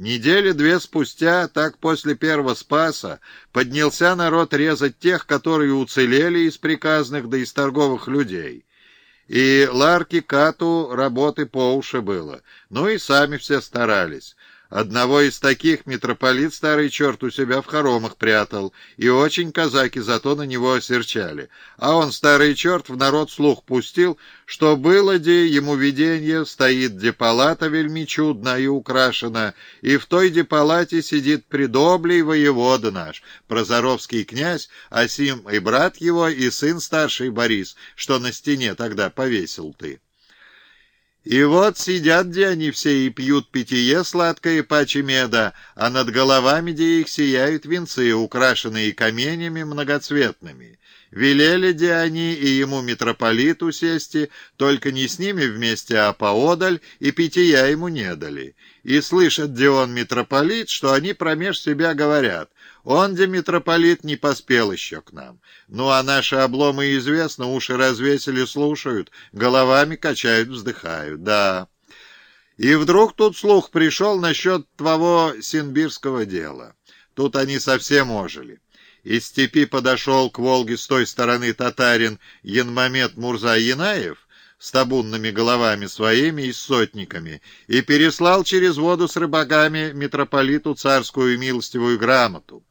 Недели две спустя, так после первого спаса, поднялся народ резать тех, которые уцелели из приказных да из торговых людей. И Ларки Кату работы по уши было, ну и сами все старались. Одного из таких митрополит старый черт у себя в хоромах прятал, и очень казаки зато на него осерчали. А он, старый черт, в народ слух пустил, что было де ему видение, стоит де палата вельми чудна и украшена, и в той де палате сидит предоблий воевода наш, прозоровский князь, а сим и брат его, и сын старший Борис, что на стене тогда повесил ты. И вот сидят где они все и пьют питье сладкое паче меда, а над головами где их сияют венцы, украшенные каменями многоцветными. Велели де они и ему митрополиту сести, только не с ними вместе, а поодаль, и питья ему не дали. И слышат де он митрополит, что они промеж себя говорят, он, де митрополит, не поспел еще к нам. Ну, а наши обломы известно, уши развесили, слушают, головами качают, вздыхают, да. И вдруг тут слух пришел насчет твоего синбирского дела. Тут они совсем ожили. Из степи подошел к Волге с той стороны татарин Янмамед Мурза Янаев, с табунными головами своими и сотниками, и переслал через воду с рыбаками митрополиту царскую милостивую грамоту.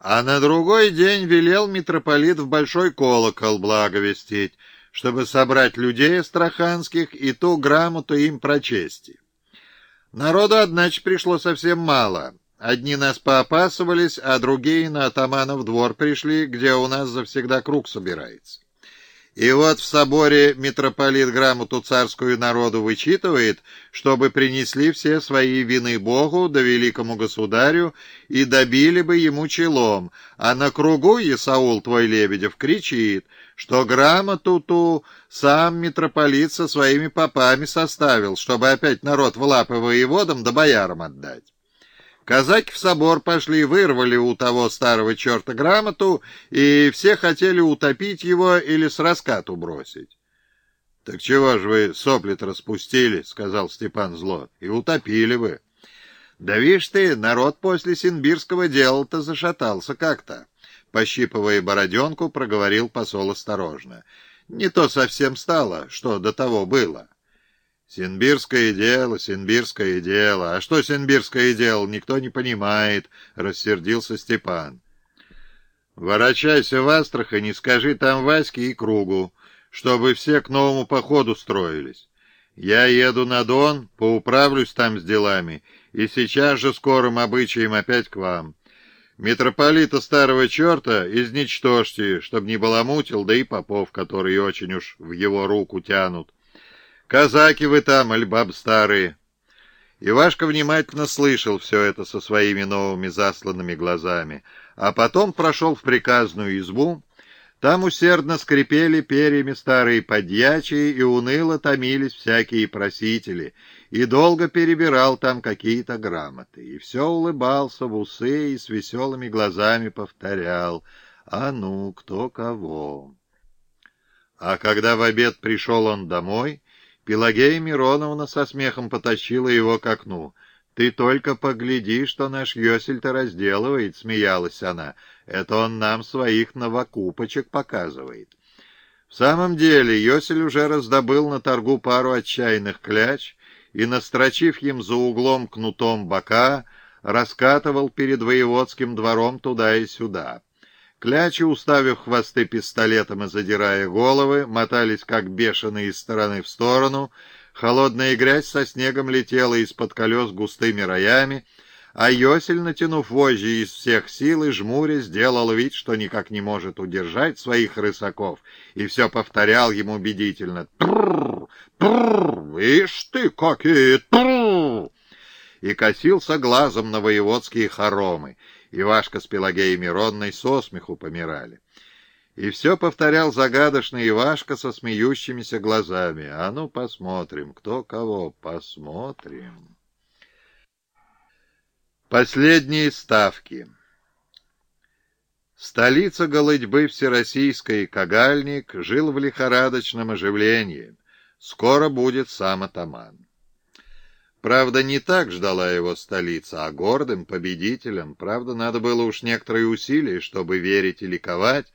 А на другой день велел митрополит в большой колокол благовестить, чтобы собрать людей астраханских и ту грамоту им прочести. Народу, одначе, пришло совсем мало. Одни нас поопасывались, а другие на атаманов двор пришли, где у нас завсегда круг собирается. И вот в соборе митрополит грамоту царскую народу вычитывает, чтобы принесли все свои вины Богу да великому государю и добили бы ему челом, а на кругу Исаул твой Лебедев кричит, что грамоту ту сам митрополит со своими попами составил, чтобы опять народ в лапы воеводам да боярам отдать. Казаки в собор пошли, вырвали у того старого черта грамоту, и все хотели утопить его или с раскату бросить. — Так чего же вы сопли распустили, — сказал Степан зло, — и утопили вы. — Да видишь ты, народ после синбирского дела-то зашатался как-то. Пощипывая бороденку, проговорил посол осторожно. Не то совсем стало, что до того было. — «Синбирское дело, синбирское дело. А что синбирское дело, никто не понимает», — рассердился Степан. «Ворочайся в Астрахань и скажи там Ваське и Кругу, чтобы все к новому походу строились. Я еду на Дон, поуправлюсь там с делами, и сейчас же скорым обычаем опять к вам. Митрополита старого черта изничтожьте, чтобы не баламутил, да и попов, которые очень уж в его руку тянут. Казаки вы там, альбаб старые!» Ивашка внимательно слышал все это со своими новыми засланными глазами, а потом прошел в приказную избу. Там усердно скрипели перьями старые подьячие и уныло томились всякие просители, и долго перебирал там какие-то грамоты, и все улыбался в усы и с веселыми глазами повторял «А ну, кто кого?». А когда в обед пришел он домой, Пелагея Мироновна со смехом потащила его к окну. «Ты только погляди, что наш Йосель-то разделывает», — смеялась она. «Это он нам своих новокупочек показывает». В самом деле Йосель уже раздобыл на торгу пару отчаянных кляч и, настрочив им за углом кнутом бока, раскатывал перед воеводским двором туда и сюда. Клячи, уставив хвосты пистолетом и задирая головы, мотались как бешеные из стороны в сторону, холодная грязь со снегом летела из-под колес густыми роями, а Йосель, натянув вожжи из всех сил и жмуря, сделал вид, что никак не может удержать своих рысаков, и все повторял ему убедительно «Трррр! Трррр! Ишь ты, какие! Трррр!» И косился глазом на воеводские хоромы. Ивашка с Пелагеей Миронной со смеху помирали. И все повторял загадочный Ивашка со смеющимися глазами. А ну, посмотрим, кто кого, посмотрим. Последние ставки. Столица голодьбы всероссийской Кагальник жил в лихорадочном оживлении. Скоро будет сам атаман. Правда, не так ждала его столица, а гордым победителем. Правда, надо было уж некоторые усилия, чтобы верить и ликовать,